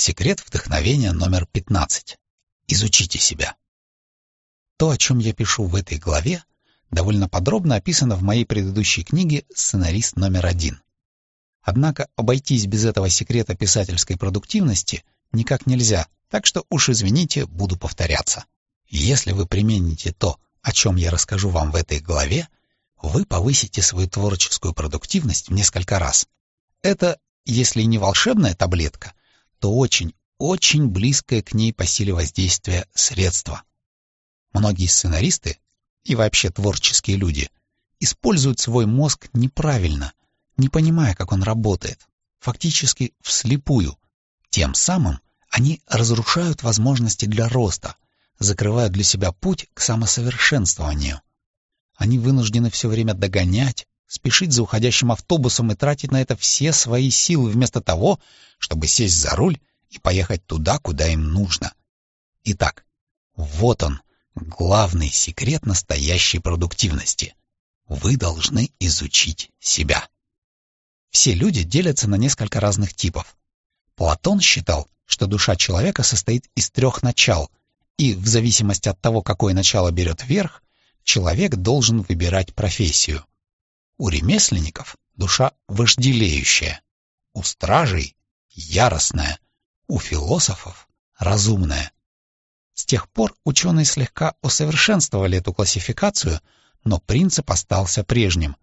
Секрет вдохновения номер 15. Изучите себя. То, о чем я пишу в этой главе, довольно подробно описано в моей предыдущей книге «Сценарист номер один». Однако обойтись без этого секрета писательской продуктивности никак нельзя, так что уж извините, буду повторяться. Если вы примените то, о чем я расскажу вам в этой главе, вы повысите свою творческую продуктивность в несколько раз. Это, если не волшебная таблетка, то очень, очень близкое к ней по силе воздействия средство. Многие сценаристы и вообще творческие люди используют свой мозг неправильно, не понимая, как он работает, фактически вслепую. Тем самым они разрушают возможности для роста, закрывают для себя путь к самосовершенствованию. Они вынуждены все время догонять, спешить за уходящим автобусом и тратить на это все свои силы вместо того, чтобы сесть за руль и поехать туда, куда им нужно. Итак, вот он, главный секрет настоящей продуктивности. Вы должны изучить себя. Все люди делятся на несколько разных типов. Платон считал, что душа человека состоит из трех начал, и в зависимости от того, какое начало берет верх, человек должен выбирать профессию. У ремесленников душа вожделеющая, у стражей — яростная, у философов — разумная. С тех пор ученые слегка усовершенствовали эту классификацию, но принцип остался прежним.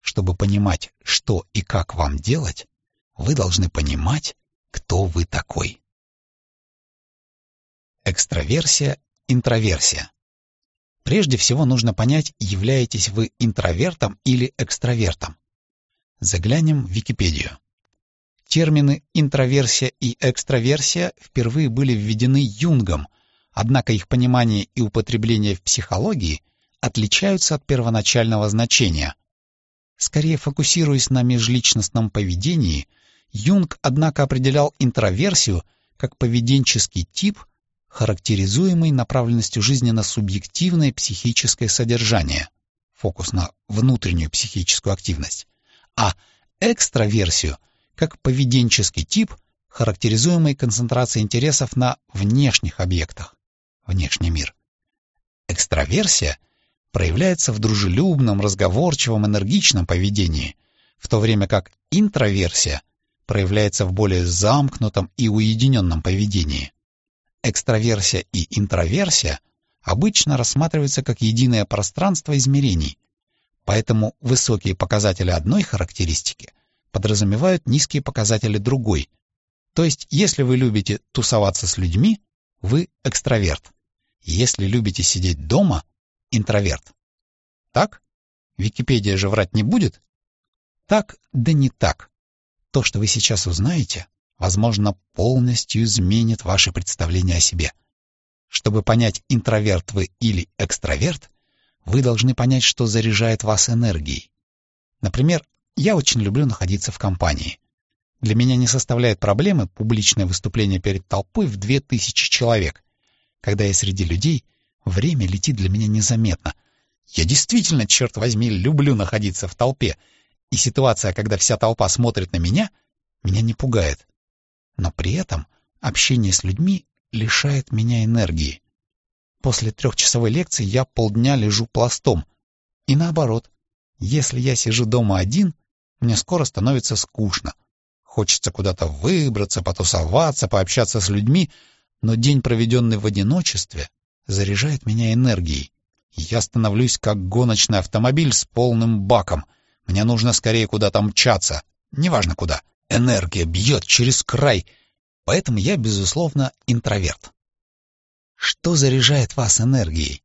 Чтобы понимать, что и как вам делать, вы должны понимать, кто вы такой. Экстраверсия, интроверсия. Прежде всего нужно понять, являетесь вы интровертом или экстравертом. Заглянем в Википедию. Термины интроверсия и экстраверсия впервые были введены Юнгом, однако их понимание и употребление в психологии отличаются от первоначального значения. Скорее фокусируясь на межличностном поведении, Юнг, однако, определял интроверсию как поведенческий тип, характеризуемый направленностью жизни на субъективное психическое содержание, фокус на внутреннюю психическую активность, а экстраверсию как поведенческий тип, характеризуемый концентрацией интересов на внешних объектах, внешний мир. Экстраверсия проявляется в дружелюбном, разговорчивом, энергичном поведении, в то время как интроверсия проявляется в более замкнутом и уединенном поведении. Экстраверсия и интроверсия обычно рассматриваются как единое пространство измерений, поэтому высокие показатели одной характеристики подразумевают низкие показатели другой. То есть, если вы любите тусоваться с людьми, вы экстраверт. Если любите сидеть дома, интроверт. Так? Википедия же врать не будет? Так, да не так. То, что вы сейчас узнаете, возможно, полностью изменит ваше представление о себе. Чтобы понять, интроверт вы или экстраверт, вы должны понять, что заряжает вас энергией. Например, я очень люблю находиться в компании. Для меня не составляет проблемы публичное выступление перед толпой в две тысячи человек. Когда я среди людей, время летит для меня незаметно. Я действительно, черт возьми, люблю находиться в толпе, и ситуация, когда вся толпа смотрит на меня, меня не пугает но при этом общение с людьми лишает меня энергии. После трехчасовой лекции я полдня лежу пластом. И наоборот, если я сижу дома один, мне скоро становится скучно. Хочется куда-то выбраться, потусоваться, пообщаться с людьми, но день, проведенный в одиночестве, заряжает меня энергией. Я становлюсь как гоночный автомобиль с полным баком. Мне нужно скорее куда-то мчаться, неважно куда. Энергия бьет через край, поэтому я, безусловно, интроверт. Что заряжает вас энергией?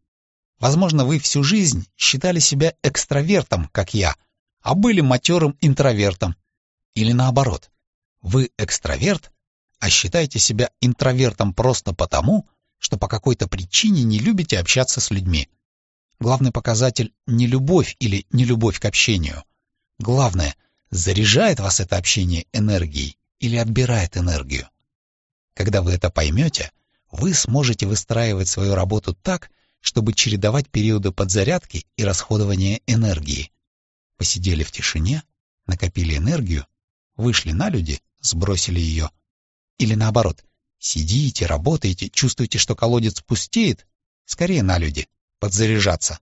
Возможно, вы всю жизнь считали себя экстравертом, как я, а были матерым интровертом. Или наоборот, вы экстраверт, а считаете себя интровертом просто потому, что по какой-то причине не любите общаться с людьми. Главный показатель — не любовь или нелюбовь к общению. Главное, Заряжает вас это общение энергией или отбирает энергию? Когда вы это поймете, вы сможете выстраивать свою работу так, чтобы чередовать периоды подзарядки и расходования энергии. Посидели в тишине, накопили энергию, вышли на люди, сбросили ее. Или наоборот, Сидите, работаете, чувствуете, что колодец пустеет? Скорее на люди, подзаряжаться.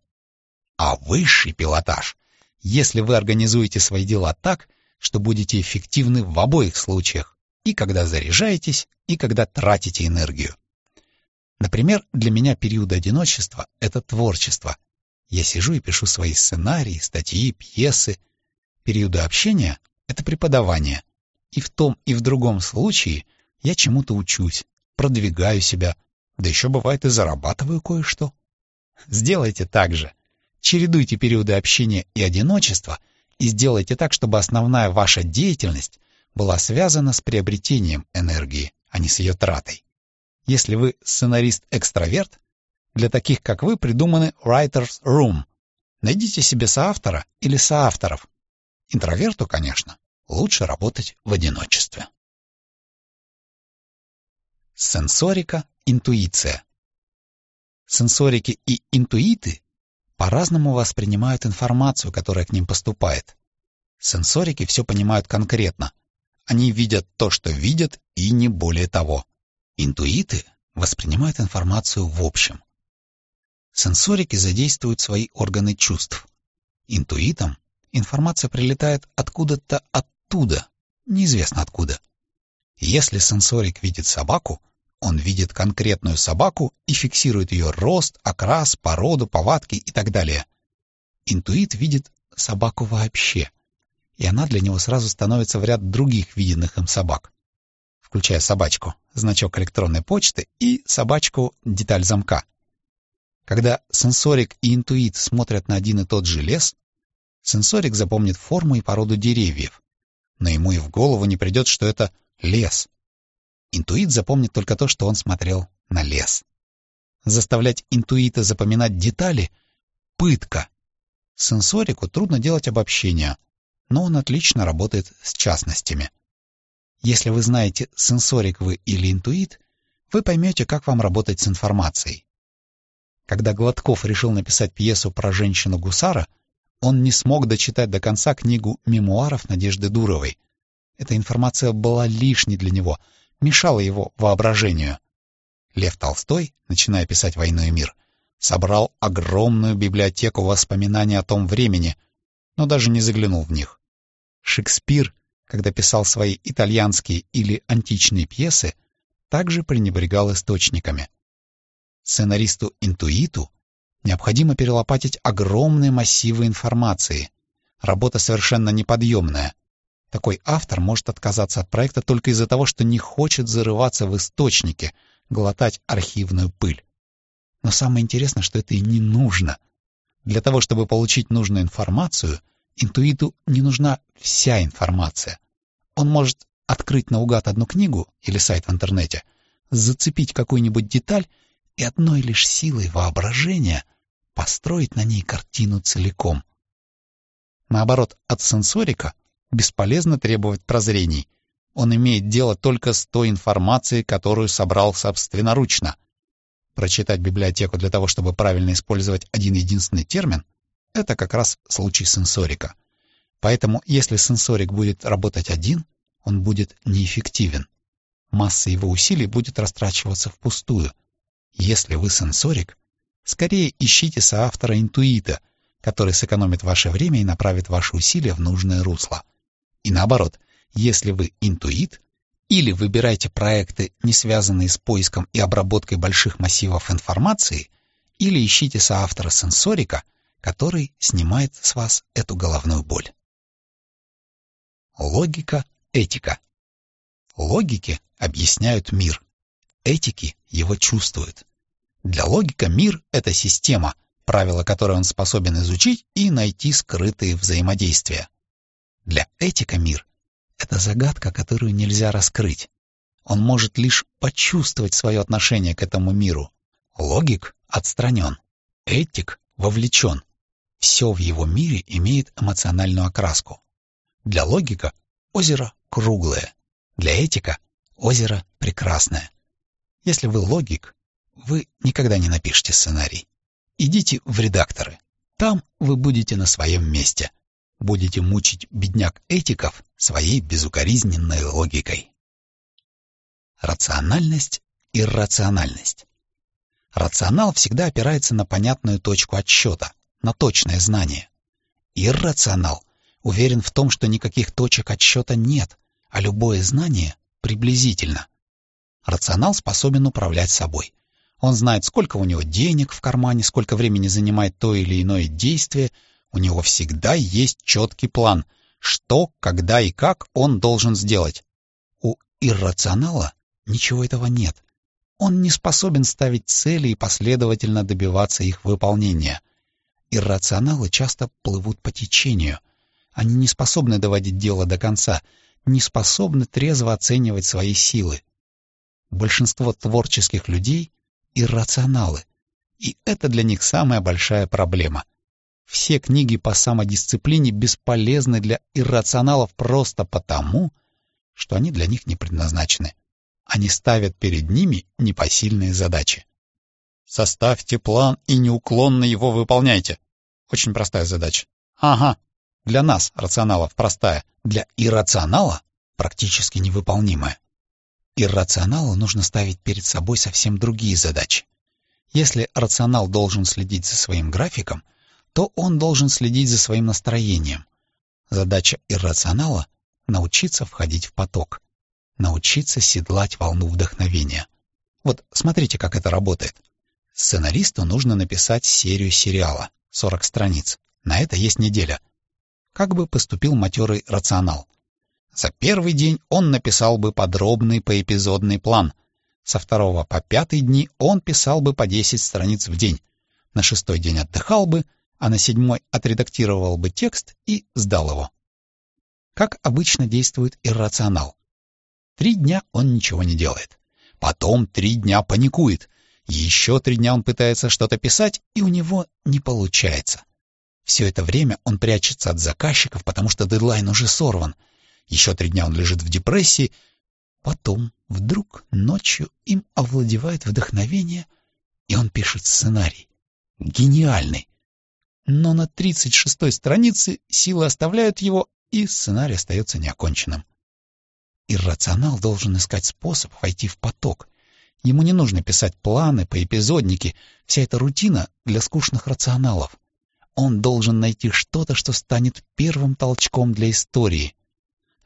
А высший пилотаж, если вы организуете свои дела так, что будете эффективны в обоих случаях, и когда заряжаетесь, и когда тратите энергию. Например, для меня период одиночества — это творчество. Я сижу и пишу свои сценарии, статьи, пьесы. Периоды общения — это преподавание. И в том, и в другом случае я чему-то учусь, продвигаю себя, да еще бывает и зарабатываю кое-что. Сделайте так же. Чередуйте периоды общения и одиночества и сделайте так, чтобы основная ваша деятельность была связана с приобретением энергии, а не с ее тратой. Если вы сценарист-экстраверт, для таких, как вы, придуманы Writer's Room. Найдите себе соавтора или соавторов. Интроверту, конечно, лучше работать в одиночестве. Сенсорика, интуиция. Сенсорики и интуиты по-разному воспринимают информацию, которая к ним поступает. Сенсорики все понимают конкретно. Они видят то, что видят, и не более того. Интуиты воспринимают информацию в общем. Сенсорики задействуют свои органы чувств. Интуитам информация прилетает откуда-то оттуда, неизвестно откуда. Если сенсорик видит собаку, он видит конкретную собаку и фиксирует ее рост, окрас, породу, повадки и так далее. Интуит видит собаку вообще, и она для него сразу становится в ряд других виденных им собак включая собачку, значок электронной почты и собачку деталь замка. Когда сенсорик и интуит смотрят на один и тот же лес, сенсорик запомнит форму и породу деревьев, но ему и в голову не придет, что это лес. Интуит запомнит только то, что он смотрел на лес. Заставлять интуита запоминать детали — пытка. Сенсорику трудно делать обобщения, но он отлично работает с частностями — если вы знаете, сенсорик вы или интуит, вы поймете, как вам работать с информацией. Когда Гладков решил написать пьесу про женщину-гусара, он не смог дочитать до конца книгу мемуаров Надежды Дуровой. Эта информация была лишней для него, мешала его воображению. Лев Толстой, начиная писать «Войну и мир», собрал огромную библиотеку воспоминаний о том времени, но даже не заглянул в них. Шекспир когда писал свои итальянские или античные пьесы, также пренебрегал источниками. Сценаристу-интуиту необходимо перелопатить огромные массивы информации. Работа совершенно неподъемная. Такой автор может отказаться от проекта только из-за того, что не хочет зарываться в источники, глотать архивную пыль. Но самое интересное, что это и не нужно. Для того, чтобы получить нужную информацию, интуиту не нужна вся информация. Он может открыть наугад одну книгу или сайт в интернете, зацепить какую-нибудь деталь и одной лишь силой воображения построить на ней картину целиком. Наоборот, от сенсорика бесполезно требовать прозрений. Он имеет дело только с той информацией, которую собрал собственноручно. Прочитать библиотеку для того, чтобы правильно использовать один единственный термин, это как раз случай сенсорика. Поэтому, если сенсорик будет работать один, он будет неэффективен. Масса его усилий будет растрачиваться впустую. Если вы сенсорик, скорее ищите соавтора интуита, который сэкономит ваше время и направит ваши усилия в нужное русло. И наоборот, если вы интуит, или выбирайте проекты, не связанные с поиском и обработкой больших массивов информации, или ищите соавтора сенсорика, который снимает с вас эту головную боль. Логика, этика. Логики объясняют мир. Этики его чувствуют. Для логика мир — это система, правила которой он способен изучить и найти скрытые взаимодействия. Для этика мир — это загадка, которую нельзя раскрыть. Он может лишь почувствовать свое отношение к этому миру. Логик отстранен, этик вовлечен. Все в его мире имеет эмоциональную окраску. Для логика озеро круглое, для этика озеро прекрасное. Если вы логик, вы никогда не напишете сценарий. Идите в редакторы. Там вы будете на своем месте. Будете мучить бедняк этиков своей безукоризненной логикой. Рацион Рациональность, иррациональность. Рационал всегда опирается на понятную точку отсчета, на точное знание. Иррационал уверен в том, что никаких точек отсчета нет, а любое знание приблизительно. Рационал способен управлять собой. Он знает, сколько у него денег в кармане, сколько времени занимает то или иное действие. У него всегда есть четкий план, что, когда и как он должен сделать. У иррационала ничего этого нет. Он не способен ставить цели и последовательно добиваться их выполнения. Иррационалы часто плывут по течению. Они не способны доводить дело до конца, не способны трезво оценивать свои силы. Большинство творческих людей — иррационалы, и это для них самая большая проблема. Все книги по самодисциплине бесполезны для иррационалов просто потому, что они для них не предназначены. Они ставят перед ними непосильные задачи. Составьте план и неуклонно его выполняйте. Очень простая задача. Ага, для нас, рационалов, простая. Для иррационала практически невыполнимая. Иррационалу нужно ставить перед собой совсем другие задачи. Если рационал должен следить за своим графиком, то он должен следить за своим настроением. Задача иррационала — научиться входить в поток, научиться седлать волну вдохновения. Вот смотрите, как это работает. Сценаристу нужно написать серию сериала, 40 страниц. На это есть неделя. Как бы поступил матерый рационал? За первый день он написал бы подробный поэпизодный план. Со второго по пятый дни он писал бы по 10 страниц в день. На шестой день отдыхал бы, а на седьмой отредактировал бы текст и сдал его. Как обычно действует иррационал? Три дня он ничего не делает. Потом три дня паникует. Еще три дня он пытается что-то писать, и у него не получается. Все это время он прячется от заказчиков, потому что дедлайн уже сорван — еще три дня он лежит в депрессии. Потом, вдруг, ночью им овладевает вдохновение, и он пишет сценарий. Гениальный. Но на тридцать шестой странице силы оставляют его, и сценарий остается неоконченным. Иррационал должен искать способ войти в поток. Ему не нужно писать планы по эпизоднике, вся эта рутина для скучных рационалов. Он должен найти что-то, что станет первым толчком для истории.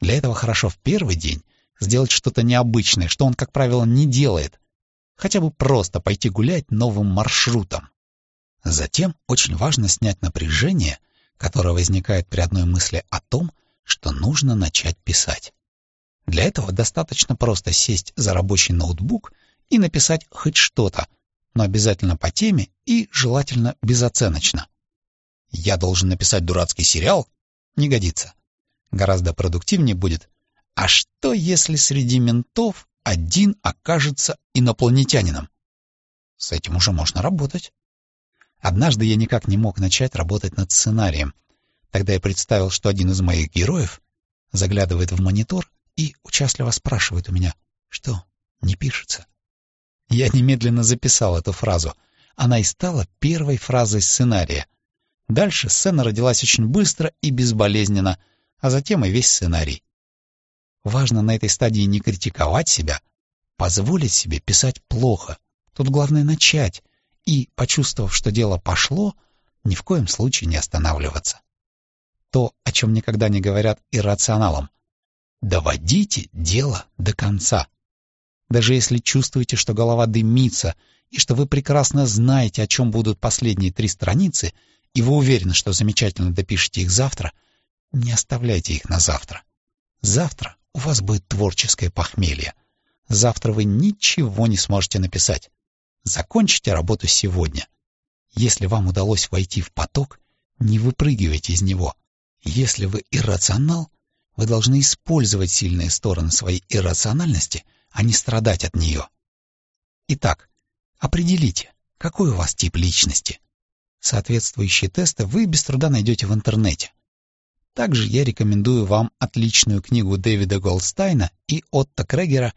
Для этого хорошо в первый день сделать что-то необычное, что он, как правило, не делает. Хотя бы просто пойти гулять новым маршрутом. Затем очень важно снять напряжение, которое возникает при одной мысли о том, что нужно начать писать. Для этого достаточно просто сесть за рабочий ноутбук и написать хоть что-то, но обязательно по теме и желательно безоценочно. Я должен написать дурацкий сериал? Не годится. Гораздо продуктивнее будет. А что, если среди ментов один окажется инопланетянином? С этим уже можно работать. Однажды я никак не мог начать работать над сценарием. Тогда я представил, что один из моих героев заглядывает в монитор и участливо спрашивает у меня, что, не пишется? Я немедленно записал эту фразу. Она и стала первой фразой сценария. Дальше сцена родилась очень быстро и безболезненно — а затем и весь сценарий. Важно на этой стадии не критиковать себя, позволить себе писать плохо. Тут главное начать и, почувствовав, что дело пошло, ни в коем случае не останавливаться. То, о чем никогда не говорят иррационалам. Доводите дело до конца. Даже если чувствуете, что голова дымится, и что вы прекрасно знаете, о чем будут последние три страницы, и вы уверены, что замечательно допишете их завтра — не оставляйте их на завтра. Завтра у вас будет творческое похмелье. Завтра вы ничего не сможете написать. Закончите работу сегодня. Если вам удалось войти в поток, не выпрыгивайте из него. Если вы иррационал, вы должны использовать сильные стороны своей иррациональности, а не страдать от нее. Итак, определите, какой у вас тип личности. Соответствующие тесты вы без труда найдете в интернете. Также я рекомендую вам отличную книгу Дэвида Голдстайна и Отто Крегера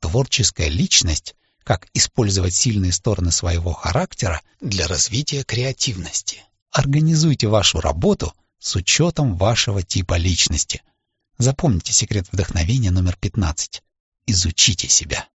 «Творческая личность. Как использовать сильные стороны своего характера для развития креативности». Организуйте вашу работу с учетом вашего типа личности. Запомните секрет вдохновения номер 15. Изучите себя.